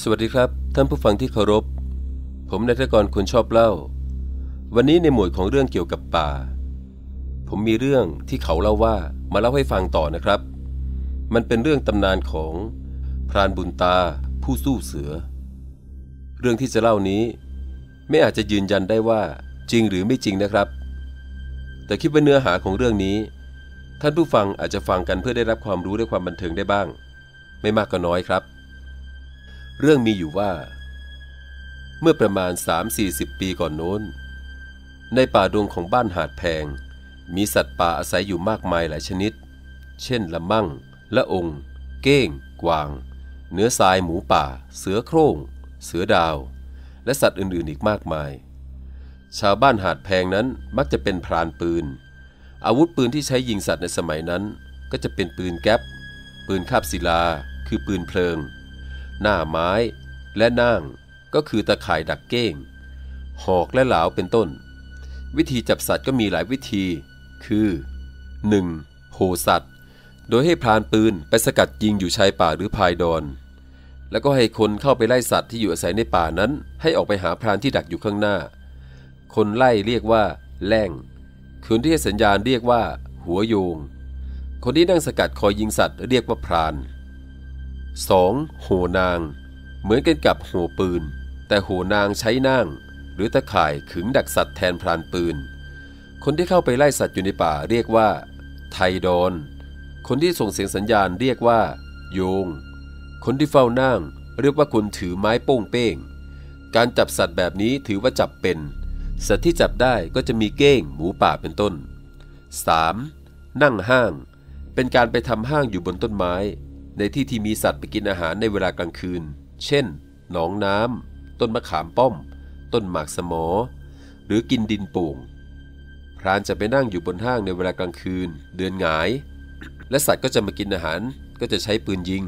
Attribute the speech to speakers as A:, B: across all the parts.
A: สวัสดีครับ ท่านผู้ฟังที่เคารพ ผมนายทกรคุณชอบเล่า วันนี้ในหมวดของเรื่องเกี่ยวกับป่า ผมมีเรื่องที่เขาเล่าว่ามาเล่าให้ฟังต่อนะครับ มันเป็นเรื่องตำนานของพรานบุญตาผู้สู้เสือ เรื่องที่จะเล่านี้ ไม่อาจจะยืนยันได้ว่าจริงหรือไม่จริงนะครับ แต่คิดว่าเนื้อหาของเรื่องนี้ ท่านผู้ฟังอาจจะฟังกันเพื่อได้รับความรู้และความบันเทิงได้บ้าง ไม่มากก็น้อยครับ เรื่องมีอยู่ว่า เมื่อประมาณ 3-40 ปีก่อนโน้น ในป่าดงของบ้านหาดแพง มีสัตว์ป่าอาศัยอยู่มากมายหลายชนิด เช่นละมั่ง ละองเก้ง กวาง เนื้อทรายหมูป่า เสือโคร่ง เสือดาว และสัตว์อื่นๆอีกมากมาย ชาวบ้านหาดแพงนั้นมักจะเป็นพรานปืน อาวุธปืนที่ใช้ยิงสัตว์ในสมัยนั้น ก็จะเป็นปืนแก๊ปปืนคาบศิลา คือปืนเพลิง หน้าไม้ และนั่งก็คือตะข่ายดักเก้ง หอกและเหลาเป็นต้น วิธีจับสัตว์ก็มีหลายวิธี คือ 1. โหสัตว์ โดยให้พรานปืนไปสกัดยิงอยู่ชายป่าหรือพายดอน แล้วก็ให้คนเข้าไปไล่สัตว์ที่อยู่อาศัยในป่านั้น ให้ออกไปหาพรานที่ดักอยู่ข้างหน้า คนไล่เรียกว่า แล่งคนที่ให้สัญญาณเรียกว่า หัวโยง คนที่นั่งสกัดคอยยิงสัตว์เรียกว่าพราน 2. โหนาง เหมือนกันกับโหปืน แต่โหนางใช้นางหรือตะข่ายขึงดักสัตว์แทนพรานปืน คนที่เข้าไปไล่สัตว์อยู่ในป่าเรียกว่า ไทดอน คนที่ส่งเสียงสัญญาณเรียกว่า โยง คนที่เฝ้านั่งเรียกว่าคนถือไม้โป้งเป้ง การจับสัตว์แบบนี้ถือว่าจับเป็น สัตว์ที่จับได้ก็จะมีเก้งหมูป่าเป็นต้น 3. นั่งห้าง เป็นการไปทำห้างอยู่บนต้นไม้ ในที่ที่มีสัตว์ไปกินอาหารในเวลากลางคืน เช่น หนองน้ำ ต้นมะขามป้อม ต้นหมากสมอ หรือกินดินป่งพรานจะไปนั่งอยู่บนห้างในเวลากลางคืน เดือนหงาย และสัตว์ก็จะมากินอาหาร ก็จะใช้ปืนยิง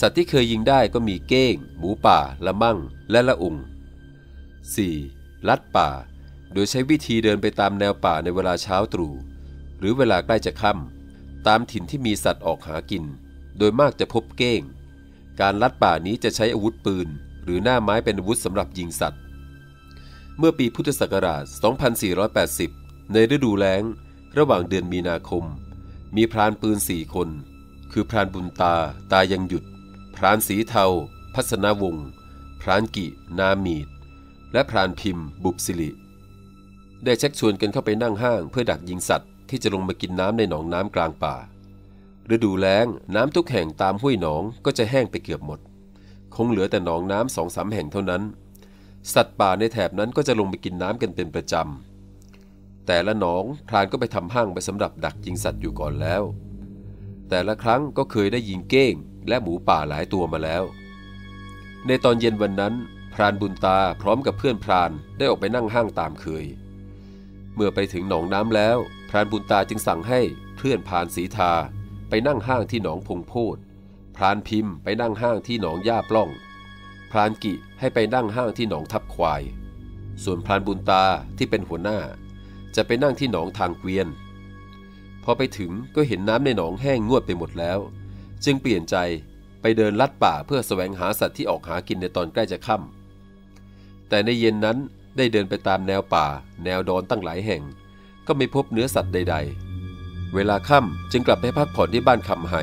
A: สัตว์ที่เคยยิงได้ก็มีเก้ง หมูป่า ละมั่ง และละอุง 4. ลัดป่า โดยใช้วิธีเดินไปตามแนวป่าในเวลาเช้าตรู่ หรือเวลาใกล้จะค่ำตามถิ่นที่มีสัตว์ออกหากิน โดยมากจะพบเก้ง การลัดป่านี้จะใช้อาวุธปืน หรือหน้าไม้เป็นอาวุธสำหรับยิงสัตว์ เมื่อปีพุทธศักราช 2480 ในฤดูแล้ง ระหว่างเดือนมีนาคม มีพรานปืนสี่คน คือพรานบุญตา ตายังหยุด พรานสีเทา พัฒนาวงศ์พรานกิ นามีด และพรานพิมพ์ บุบสิริ ได้ชักชวนกันเข้าไปนั่งห้างเพื่อดักยิงสัตว์ที่จะลงมากินน้ำในหนองน้ำกลางป่า ฤดูแล้งน้ำทุกแห่งตามห้วยหนองก็จะแห้งไปเกือบหมด คงเหลือแต่หนองน้ำสองสามแห่งเท่านั้น สัตว์ป่าในแถบนั้นก็จะลงไปกินน้ำกันเป็นประจำ แต่ละหนองพรานก็ไปทำห้างไปสำหรับดักยิงสัตว์อยู่ก่อนแล้ว แต่ละครั้งก็เคยได้ยิงเก้ง และหมูป่าหลายตัวมาแล้ว ในตอนเย็นวันนั้น พรานบุญตาพร้อมกับเพื่อนพรานได้ออกไปนั่งห้างตามเคย เมื่อไปถึงหนองน้ำแล้ว พรานบุญตาจึงสั่งให้เพื่อนพรานสีทา ไปนั่งห้างที่หนองพงโพดพรานพิมพ์ไปนั่งห้างที่หนองย่าปล้อง พรานกิให้ไปนั่งห้างที่หนองทับควาย ส่วนพรานบุญตาที่เป็นหัวหน้า จะไปนั่งที่หนองทางเกวียน พอไปถึงก็เห็นน้ำในหนองแห้งงวดไปหมดแล้ว จึงเปลี่ยนใจไปเดินลัดป่าเพื่อแสวงหาสัตว์ที่ออกหากินในตอนใกล้จะค่ำแต่ในเย็นนั้นได้เดินไปตามแนวป่า แนวดอนตั้งหลายแห่ง ก็ไม่พบเนื้อสัตว์ใด ๆ เวลาค่ำจึงกลับไปพักผ่อนที่บ้านคำไฮ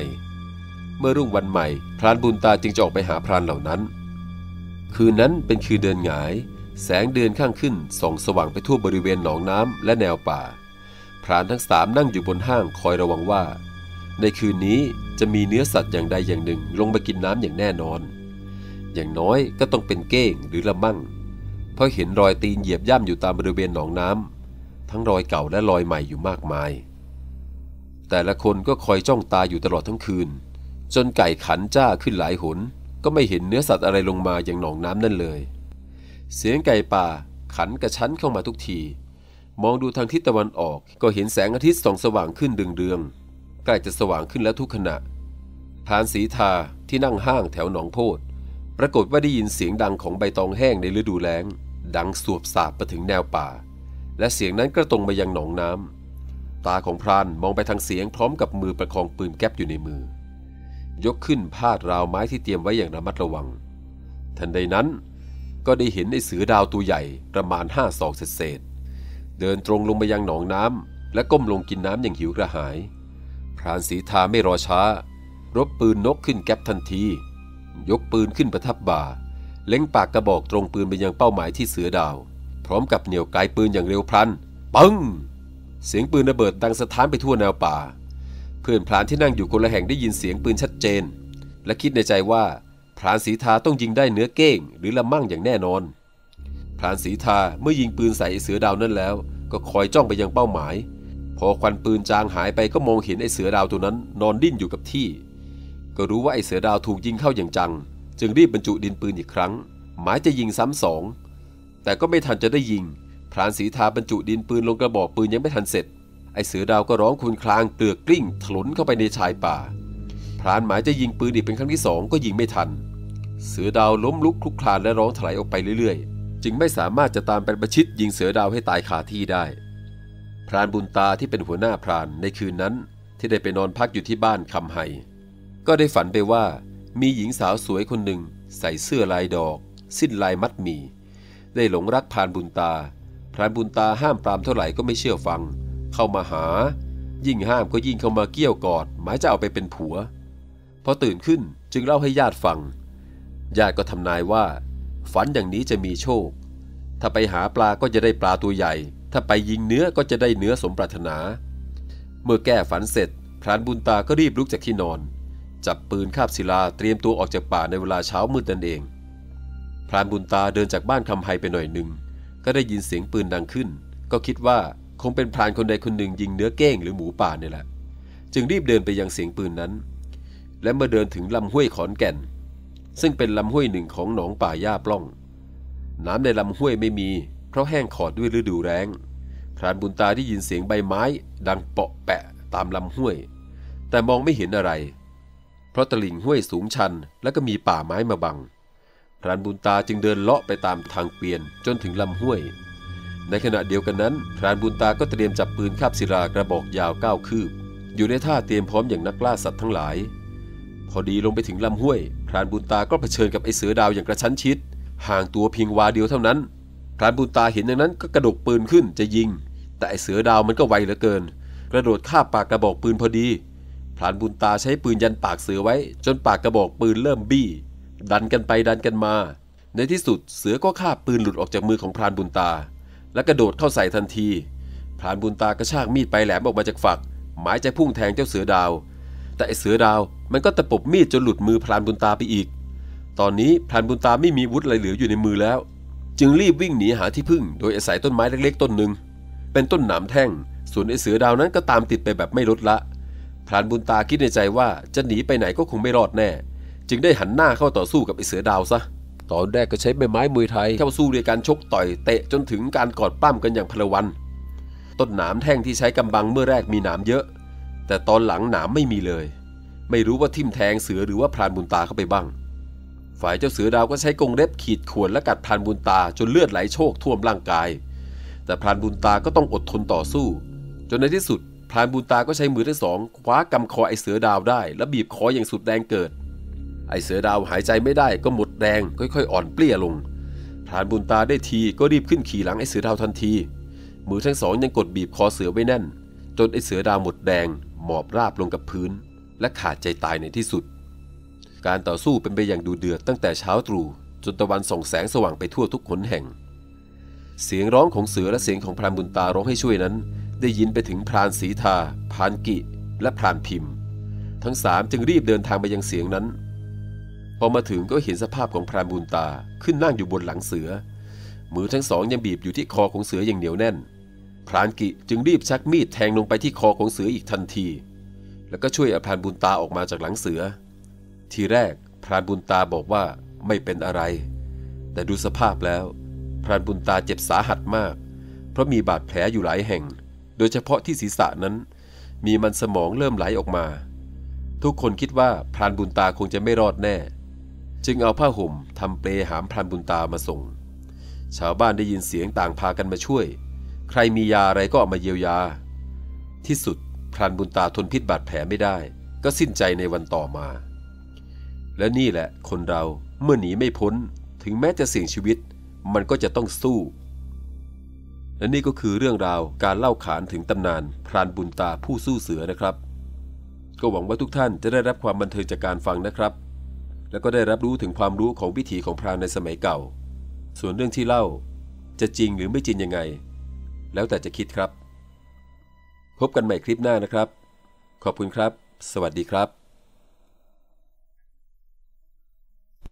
A: เมื่อรุ่งวันใหม่ พรานบุญตาจึงจะออกไปหาพรานเหล่านั้น คืนนั้นเป็นคืนเดือนหงาย แสงเดือนข้างขึ้นส่องสว่างไปทั่วบริเวณหนองน้ำและแนวป่า พรานทั้งสามนั่งอยู่บนห้างคอยระวังว่า ในคืนนี้จะมีเนื้อสัตว์อย่างใดอย่างหนึ่งลงมากินน้ำอย่างแน่นอน อย่างน้อยก็ต้องเป็นเก้งหรือละมั่ง เพราะเห็นรอยตีนเหยียบย่ำอยู่ตามบริเวณหนองน้ำทั้งรอยเก่าและรอยใหม่อยู่มากมาย แต่ละคนก็คอยจ้องตาอยู่ตลอดทั้งคืน จนไก่ขันจ้าขึ้นหลายหน ก็ไม่เห็นเนื้อสัตว์อะไรลงมาอย่างหนองน้ำนั่นเลย เสียงไก่ป่าขันกระชั้นเข้ามาทุกที มองดูทางทิศตะวันออกก็เห็นแสงอาทิตย์ส่องสว่างขึ้นเดืองๆใกล้จะสว่างขึ้นแล้วทุกขณะพานสีทาที่นั่งห้างแถวหนองโพดปรากฏว่าได้ยินเสียงดังของใบตองแห้งในฤดูแล้ง ดังสวบสาบไปถึงแนวป่า และเสียงนั้นก็ตรงมายังหนองน้ำ ตาของพรานมองไปทางเสียงพร้อมกับมือประคองปืนแก๊ปอยู่ในมือ ยกขึ้นพาดราวไม้ที่เตรียมไว้อย่างระมัดระวัง ทันใดนั้นก็ได้เห็นไอ้เสือดาวตัวใหญ่ประมาณห้าศอกเศษเดินตรงลงไปยังหนองน้ำและก้มลงกินน้ำอย่างหิวกระหาย พรานสีทาไม่รอช้า รบปืนนกขึ้นแก๊ปทันที ยกปืนขึ้นประทับบ่า เล็งปากกระบอกตรงปืนไปยังเป้าหมายที่เสือดาว พร้อมกับเหนี่ยวไกปืนอย่างเร็วพลันปึ้ง เสียงปืนระเบิดดังสะท้านไปทั่วแนวป่า เพื่อนพรานที่นั่งอยู่คนละแห่งได้ยินเสียงปืนชัดเจน และคิดในใจว่าพรานสีทาต้องยิงได้เนื้อเก้ง หรือละมั่งอย่างแน่นอนพรานสีทาเมื่อยิงปืนใส่เสือดาวนั่นแล้ว ก็คอยจ้องไปยังเป้าหมาย พอควันปืนจางหายไปก็มองเห็นไอ้เสือดาวตัวนั้น นอนดิ้นอยู่กับที่ ก็รู้ว่าไอ้เสือดาวถูกยิงเข้าอย่างจัง จึงรีบบรรจุดินปืนอีกครั้ง หมายจะยิงซ้ำสองแต่ก็ไม่ทันจะได้ยิง พรานสีทาบรรจุดินปืนลงกระบอกปืนยังไม่ทันเสร็จ ไอ้เสือดาวก็ร้องคุนคลางเกลือกกลิ้งถลนเข้าไปในชายป่า พรานหมายจะยิงปืนอีกเป็นครั้งที่สองก็ยิงไม่ทัน เสือดาวล้มลุกคลุกคลานและร้องถลายออกไปเรื่อยๆ จึงไม่สามารถจะตามไปประชิดยิงเสือดาวให้ตายคาที่ได้ พรานบุญตาที่เป็นหัวหน้าพรานในคืนนั้นที่ได้ไปนอนพักอยู่ที่บ้านคำไฮก็ได้ฝันไปว่ามีหญิงสาวสวยคนหนึ่งใส่เสื้อลายดอก สิ้นลายมัดหมี ได้หลงรักพรานบุญตา พรานบุญตาห้ามปรามเท่าไหร่ก็ไม่เชื่อฟัง เข้ามาหา ยิ่งห้ามก็ยิ่งเข้ามาเกี้ยวกอด หมายจะเอาไปเป็นผัว พอตื่นขึ้นจึงเล่าให้ญาติฟัง ญาติก็ทำนายว่า ฝันอย่างนี้จะมีโชค ถ้าไปหาปลาก็จะได้ปลาตัวใหญ่ ถ้าไปยิงเนื้อก็จะได้เนื้อสมปรารถนา เมื่อแก้ฝันเสร็จ พรานบุญตาก็รีบลุกจากที่นอน จับปืนคาบศิลาเตรียมตัวออกจากป่าในเวลาเช้ามืดนั่นเองพรานบุญตาเดินจากบ้านคำไฮไปหน่อยหนึ่ง ก็ได้ยินเสียงปืนดังขึ้น ก็คิดว่าคงเป็นพรานคนใดคนหนึ่งยิงเนื้อเก้งหรือหมูป่าเนี่ยแหละ จึงรีบเดินไปยังเสียงปืนนั้น และเมื่อเดินถึงลำห้วยขอนแก่น ซึ่งเป็นลำห้วยหนึ่งของหนองป่าหญ้าปล้อง น้ำในลำห้วยไม่มี เพราะแห้งขอดด้วยฤดูแล้งพรานบุญตาได้ยินเสียงใบไม้ ดังเปาะแปะตามลำห้วย แต่มองไม่เห็นอะไร เพราะตลิ่งห้วยสูงชันและก็มีป่าไม้มาบัง พรานบุญตาจึงเดินเลาะไปตามทางเปลี่ยนจนถึงลำห้วย ในขณะเดียวกันนั้น พรานบุญตาก็เตรียมจับปืนคาบศิลากระบอกยาวเก้าคืบ อยู่ในท่าเตรียมพร้อมอย่างนักล่าสัตว์ทั้งหลาย พอดีลงไปถึงลำห้วย พรานบุญตาก็เผชิญกับไอเสือดาวอย่างกระชั้นชิด ห่างตัวเพียงวาเดียวเท่านั้น พรานบุญตาเห็นอย่างนั้นก็กระดกปืนขึ้นจะยิง แต่ไอเสือดาวมันก็ไวเหลือเกิน กระโดดข้าบปากกระบอกปืนพอดี พรานบุญตาใช้ปืนยันปากเสือไว้ จนปากกระบอกปืนเริ่มบี้ ดันกันไปดันกันมา ในที่สุดเสือก็คาบปืนหลุดออกจากมือของพรานบุญตา และกระโดดเข้าใส่ทันที พรานบุญตากระชากมีดไปแหลมออกมาจากฝัก หมายจะพุ่งแทงเจ้าเสือดาว แต่เสือดาวมันก็ตะปบมีดจนหลุดมือพรานบุญตาไปอีก ตอนนี้พรานบุญตาไม่มีวุธอะไรเหลืออยู่ในมือแล้ว จึงรีบวิ่งหนีหาที่พึ่ง โดยอาศัยต้นไม้เล็กๆ ต้นหนึ่งเป็นต้นหนามแท่ง ส่วนไอ้เสือดาวนั้นก็ตามติดไปแบบไม่ลดละพรานบุญตาคิดในใจว่าจะหนีไปไหนก็คงไม่รอดแน่ จึงได้หันหน้าเข้าต่อสู้กับไอเสือดาวซะ ตอนแรกก็ใช้ใบไม้มวยไทยเข้าสู้ด้วยการชกต่อยเตะจนถึงการกอดปั้มกันอย่างพลวัน ต้นหนามแท่งที่ใช้กำบังเมื่อแรกมีหนามเยอะ แต่ตอนหลังหนามไม่มีเลย ไม่รู้ว่าทิ่มแทงเสือหรือว่าพรานบุญตาเข้าไปบ้าง ฝ่ายเจ้าเสือดาวก็ใช้กรงเล็บขีดข่วนและกัดพรานบุญตาจนเลือดไหลโชกท่วมร่างกาย แต่พรานบุญตาก็ต้องอดทนต่อสู้ จนในที่สุดพรานบุญตาก็ใช้มือทั้งสองคว้ากำคอไอเสือดาวได้ และบีบคออย่างสุดแรงเกิด ไอเสือดาวหายใจไม่ได้ก็หมดแรงค่อยๆ อ่อนเปลี้ยลงพรานบุญตาได้ทีก็รีบขึ้นขี่หลังไอเสือดาวทันที มือทั้งสองยังกดบีบคอเสือไว้แน่น จนไอเสือดาวหมดแดงหมอบราบลงกับพื้น และขาดใจตายในที่สุด การต่อสู้เป็นไปอย่างดูเดือดตั้งแต่เช้าตรู่จนตะวันส่องแสงสว่างไปทั่วทุกขนแห่ง เสียงร้องของเสือและเสียงของพรานบุญตาร้องให้ช่วยนั้น ได้ยินไปถึงพรานสีทาพรานกิ และพรานพิมพ์ ทั้งสามจึงรีบเดินทางไปยังเสียงนั้น พอมาถึงก็เห็นสภาพของพรานบุญตาขึ้นนั่งอยู่บนหลังเสือ มือทั้งสองยังบีบอยู่ที่คอของเสืออย่างเหนียวแน่น พรานกิจึงรีบชักมีดแทงลงไปที่คอของเสืออีกทันที แล้วก็ช่วยอพรานบุญตาออกมาจากหลังเสือ ทีแรกพรานบุญตาบอกว่าไม่เป็นอะไร แต่ดูสภาพแล้ว พรานบุญตาเจ็บสาหัสมาก เพราะมีบาดแผลอยู่หลายแห่ง โดยเฉพาะที่ศีรษะนั้น มีมันสมองเริ่มไหลออกมา ทุกคนคิดว่าพรานบุญตาคงจะไม่รอดแน่ จึงเอาผ้าห่มทำเปลหามพรานบุญตามาส่ง ชาวบ้านได้ยินเสียงต่างพากันมาช่วย ใครมียาอะไรก็เอามาเยียวยา ที่สุดพรานบุญตาทนพิษบาดแผลไม่ได้ ก็สิ้นใจในวันต่อมา และนี่แหละคนเราเมื่อหนีไม่พ้นถึงแม้จะเสี่ยงชีวิต มันก็จะต้องสู้ และนี่ก็คือเรื่องราวการเล่าขานถึงตำนานพรานบุญตาผู้สู้เสือนะครับ ก็หวังว่าทุกท่านจะได้รับความบันเทิงจากการฟังนะครับ และก็ได้รับรู้ถึงความรู้ของวิถีของพรานในสมัยเก่า ส่วนเรื่องที่เล่าจะจริงหรือไม่จริงยังไง แล้วแต่จะคิดครับ พบกันใหม่คลิปหน้านะครับ ขอบคุณครับ สวัสดีครับ